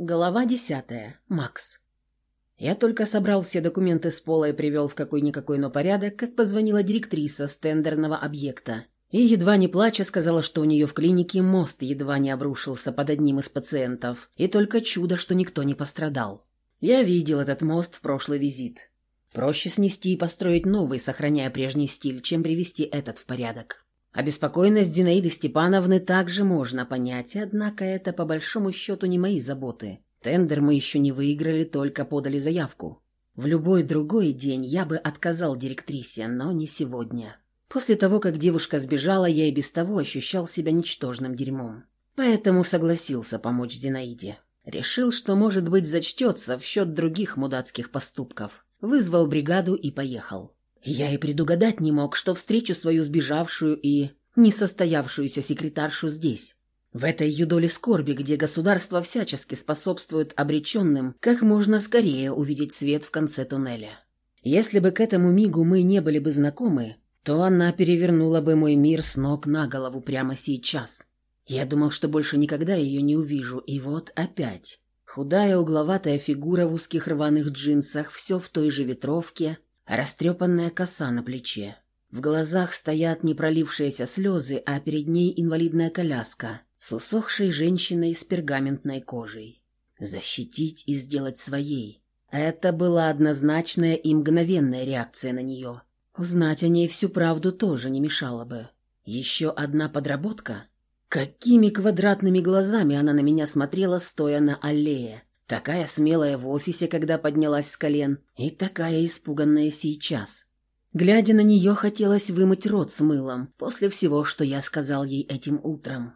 Глава десятая. Макс. Я только собрал все документы с пола и привел в какой-никакой, но порядок, как позвонила директриса стендерного объекта. И, едва не плача, сказала, что у нее в клинике мост едва не обрушился под одним из пациентов, и только чудо, что никто не пострадал. Я видел этот мост в прошлый визит. Проще снести и построить новый, сохраняя прежний стиль, чем привести этот в порядок. Обеспокоенность Зинаиды Степановны также можно понять, однако это по большому счету не мои заботы. Тендер мы еще не выиграли, только подали заявку. В любой другой день я бы отказал директрисе, но не сегодня. После того, как девушка сбежала, я и без того ощущал себя ничтожным дерьмом. Поэтому согласился помочь Зинаиде. Решил, что, может быть, зачтется в счет других мудацких поступков. Вызвал бригаду и поехал. Я и предугадать не мог, что встречу свою сбежавшую и несостоявшуюся секретаршу здесь. В этой юдоле скорби, где государство всячески способствует обреченным, как можно скорее увидеть свет в конце туннеля. Если бы к этому мигу мы не были бы знакомы, то она перевернула бы мой мир с ног на голову прямо сейчас. Я думал, что больше никогда ее не увижу, и вот опять. Худая угловатая фигура в узких рваных джинсах, все в той же ветровке, растрепанная коса на плече. В глазах стоят не пролившиеся слезы, а перед ней инвалидная коляска с усохшей женщиной с пергаментной кожей. Защитить и сделать своей. Это была однозначная и мгновенная реакция на нее. Узнать о ней всю правду тоже не мешало бы. Еще одна подработка? Какими квадратными глазами она на меня смотрела, стоя на аллее. Такая смелая в офисе, когда поднялась с колен, и такая испуганная сейчас. Глядя на нее, хотелось вымыть рот с мылом после всего, что я сказал ей этим утром.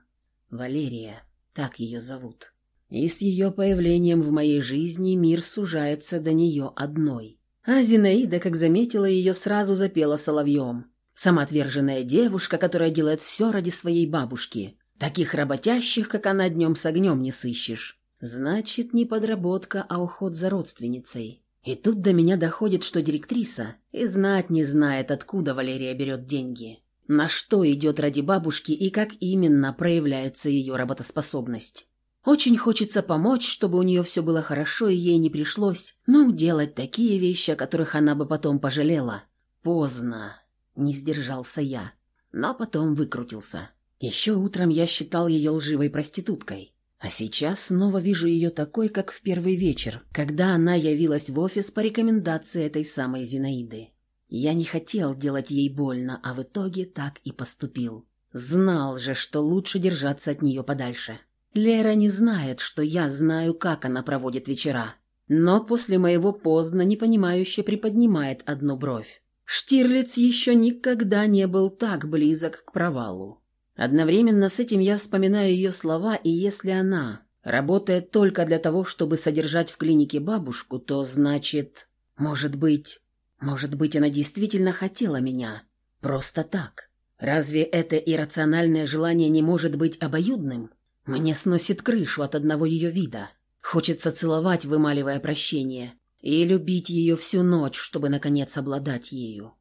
Валерия, так ее зовут. И с ее появлением в моей жизни мир сужается до нее одной. А Зинаида, как заметила ее, сразу запела соловьем. Самоотверженная девушка, которая делает все ради своей бабушки. Таких работящих, как она, днем с огнем не сыщешь. Значит, не подработка, а уход за родственницей. И тут до меня доходит, что директриса и знать не знает, откуда Валерия берет деньги. На что идет ради бабушки и как именно проявляется ее работоспособность. Очень хочется помочь, чтобы у нее все было хорошо и ей не пришлось, ну, делать такие вещи, о которых она бы потом пожалела. Поздно. Не сдержался я. Но потом выкрутился. Еще утром я считал ее лживой проституткой. А сейчас снова вижу ее такой, как в первый вечер, когда она явилась в офис по рекомендации этой самой Зинаиды. Я не хотел делать ей больно, а в итоге так и поступил. Знал же, что лучше держаться от нее подальше. Лера не знает, что я знаю, как она проводит вечера. Но после моего поздно непонимающе приподнимает одну бровь. Штирлиц еще никогда не был так близок к провалу. Одновременно с этим я вспоминаю ее слова, и если она работает только для того, чтобы содержать в клинике бабушку, то значит, может быть, может быть, она действительно хотела меня. Просто так. Разве это иррациональное желание не может быть обоюдным? Мне сносит крышу от одного ее вида. Хочется целовать, вымаливая прощение, и любить ее всю ночь, чтобы, наконец, обладать ею.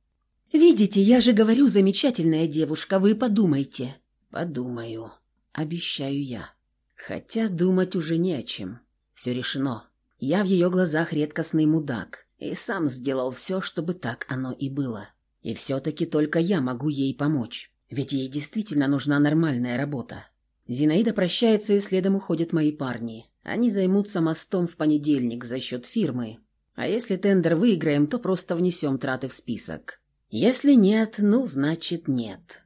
«Видите, я же говорю, замечательная девушка, вы подумайте. «Подумаю. Обещаю я. Хотя думать уже не о чем. Все решено. Я в ее глазах редкостный мудак, и сам сделал все, чтобы так оно и было. И все-таки только я могу ей помочь, ведь ей действительно нужна нормальная работа. Зинаида прощается, и следом уходят мои парни. Они займутся мостом в понедельник за счет фирмы. А если тендер выиграем, то просто внесем траты в список. Если нет, ну, значит нет.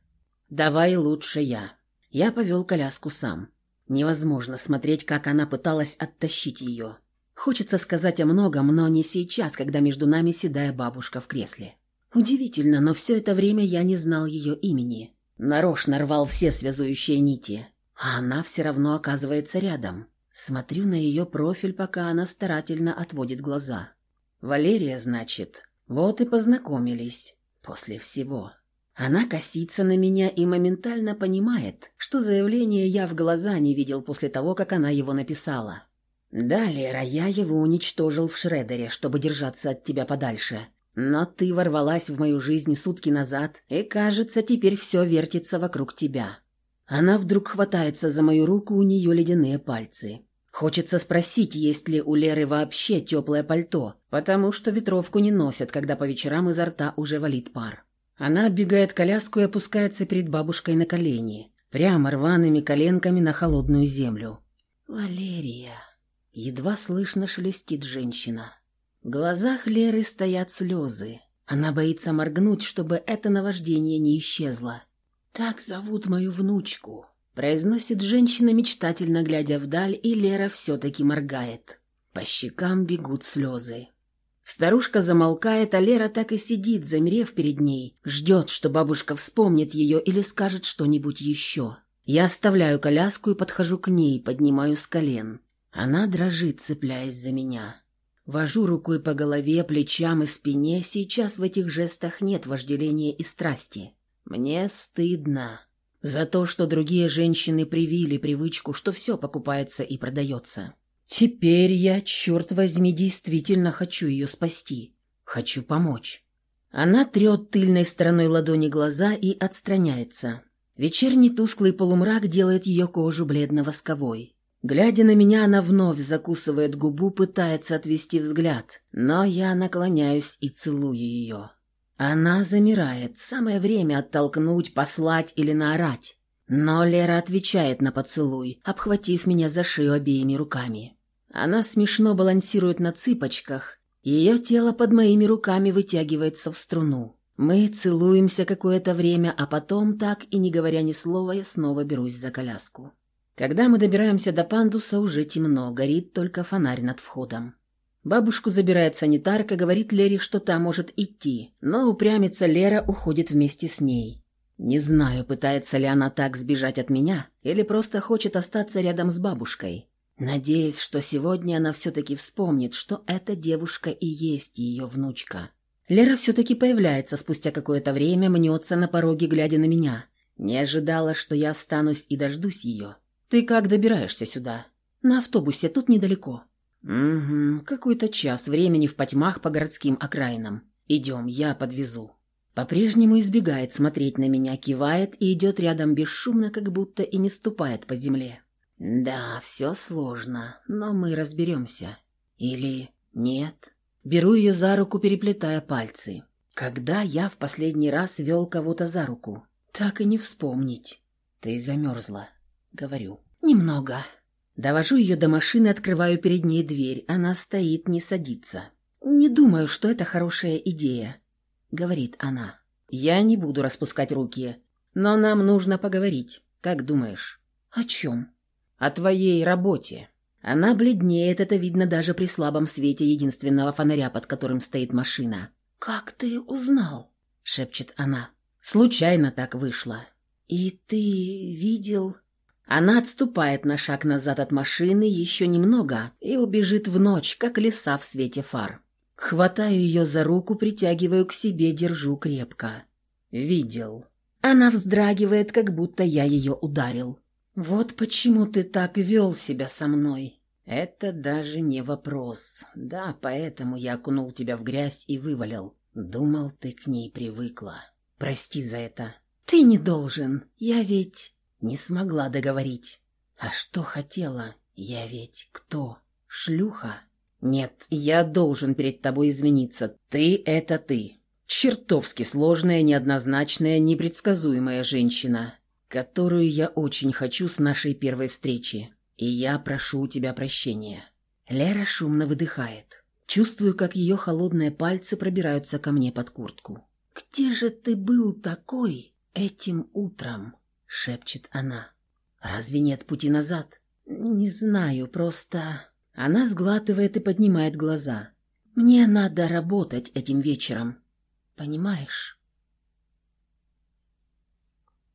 «Давай лучше я». Я повел коляску сам. Невозможно смотреть, как она пыталась оттащить ее. Хочется сказать о многом, но не сейчас, когда между нами седая бабушка в кресле. Удивительно, но все это время я не знал ее имени. Нарочно рвал все связующие нити. А она все равно оказывается рядом. Смотрю на ее профиль, пока она старательно отводит глаза. «Валерия, значит. Вот и познакомились. После всего». Она косится на меня и моментально понимает, что заявление я в глаза не видел после того, как она его написала. «Да, Лера, я его уничтожил в Шредере, чтобы держаться от тебя подальше. Но ты ворвалась в мою жизнь сутки назад, и, кажется, теперь все вертится вокруг тебя». Она вдруг хватается за мою руку, у нее ледяные пальцы. Хочется спросить, есть ли у Леры вообще теплое пальто, потому что ветровку не носят, когда по вечерам изо рта уже валит пар. Она оббегает коляску и опускается перед бабушкой на колени, прямо рваными коленками на холодную землю. «Валерия!» Едва слышно шелестит женщина. В глазах Леры стоят слезы. Она боится моргнуть, чтобы это наваждение не исчезло. «Так зовут мою внучку», — произносит женщина, мечтательно глядя вдаль, и Лера все-таки моргает. По щекам бегут слезы. Старушка замолкает, а Лера так и сидит, замерев перед ней, ждет, что бабушка вспомнит ее или скажет что-нибудь еще. Я оставляю коляску и подхожу к ней, поднимаю с колен. Она дрожит, цепляясь за меня. Вожу рукой по голове, плечам и спине, сейчас в этих жестах нет вожделения и страсти. Мне стыдно за то, что другие женщины привили привычку, что все покупается и продается. Теперь я, черт возьми, действительно хочу ее спасти. Хочу помочь. Она трет тыльной стороной ладони глаза и отстраняется. Вечерний тусклый полумрак делает ее кожу бледно-восковой. Глядя на меня, она вновь закусывает губу, пытается отвести взгляд, но я наклоняюсь и целую ее. Она замирает, самое время оттолкнуть, послать или наорать. Но Лера отвечает на поцелуй, обхватив меня за шею обеими руками. Она смешно балансирует на цыпочках, ее тело под моими руками вытягивается в струну. Мы целуемся какое-то время, а потом, так и не говоря ни слова, я снова берусь за коляску. Когда мы добираемся до пандуса, уже темно, горит только фонарь над входом. Бабушку забирает санитарка, говорит Лере, что та может идти, но упрямится Лера уходит вместе с ней. Не знаю, пытается ли она так сбежать от меня или просто хочет остаться рядом с бабушкой. Надеясь, что сегодня она все-таки вспомнит, что эта девушка и есть ее внучка. Лера все-таки появляется спустя какое-то время, мнется на пороге, глядя на меня. Не ожидала, что я останусь и дождусь ее. «Ты как добираешься сюда?» «На автобусе, тут недалеко». «Угу, какой-то час времени в потьмах по городским окраинам. Идем, я подвезу». По-прежнему избегает смотреть на меня, кивает и идет рядом бесшумно, как будто и не ступает по земле. «Да, все сложно, но мы разберемся. Или нет?» Беру ее за руку, переплетая пальцы. Когда я в последний раз вел кого-то за руку? Так и не вспомнить. Ты замерзла, говорю. Немного. Довожу ее до машины, открываю перед ней дверь. Она стоит, не садится. Не думаю, что это хорошая идея говорит она. «Я не буду распускать руки, но нам нужно поговорить. Как думаешь?» «О чем?» «О твоей работе». Она бледнеет, это видно даже при слабом свете единственного фонаря, под которым стоит машина. «Как ты узнал?» — шепчет она. «Случайно так вышло». «И ты видел...» Она отступает на шаг назад от машины еще немного и убежит в ночь, как лиса в свете фар. Хватаю ее за руку, притягиваю к себе, держу крепко. Видел. Она вздрагивает, как будто я ее ударил. Вот почему ты так вел себя со мной. Это даже не вопрос. Да, поэтому я окунул тебя в грязь и вывалил. Думал, ты к ней привыкла. Прости за это. Ты не должен. Я ведь не смогла договорить. А что хотела? Я ведь кто? Шлюха? «Нет, я должен перед тобой извиниться. Ты — это ты. Чертовски сложная, неоднозначная, непредсказуемая женщина, которую я очень хочу с нашей первой встречи. И я прошу у тебя прощения». Лера шумно выдыхает. Чувствую, как ее холодные пальцы пробираются ко мне под куртку. «Где же ты был такой этим утром?» — шепчет она. «Разве нет пути назад?» «Не знаю, просто...» Она сглатывает и поднимает глаза. «Мне надо работать этим вечером. Понимаешь?»